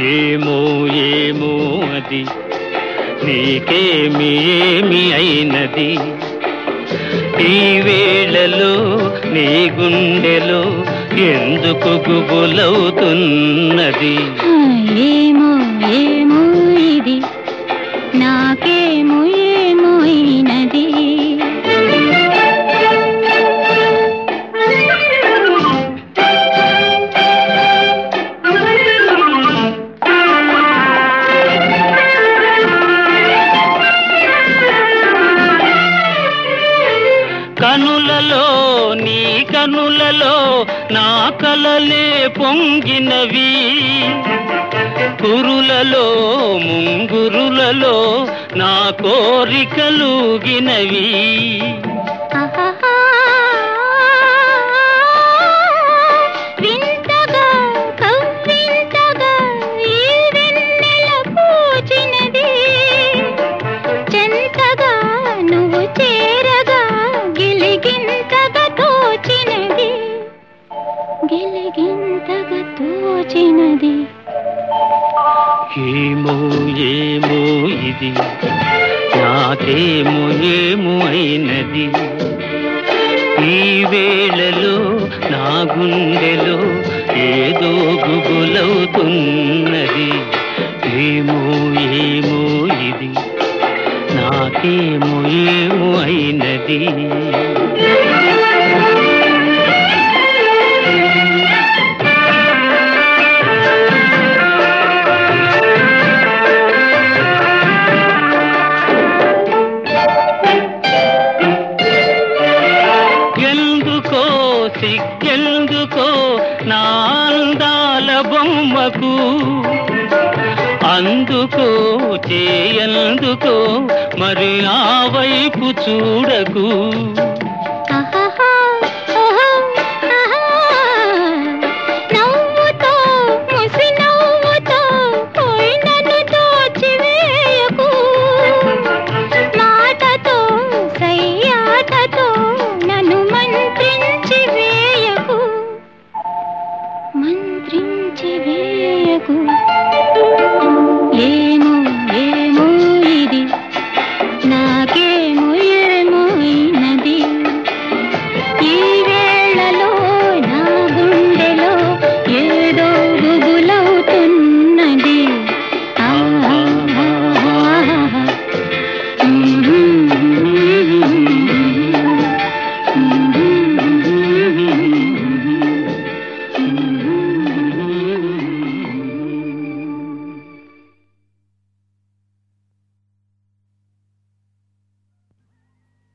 ఏమో ఏమో అది. నీకేమి ఏమి అయినది? ఈ వేళలో నీ గుండెలో ఎందుకు గుబులవుతున్నది? ఏమో ఏమో ఇది. నాకేమో ఏమో అయినది. కనులలో నీ కనులలో నా కలలే పొంగినవి. కురులలో ముంగురులలో నా కోరికలుగినవి ఏమో ఏమో ఇది? నాకేమో ఏమో అయినది? ఈ వేళలో నా గుండెలో ఏదో గుబులవుతున్నది. ఏమో ఏమో ఇది? నాకేమో ఏమో అయినది? నా అందాల బొమ్మకు. అందుకో చేయందుకో మరి ఆ వైపు చూడకు.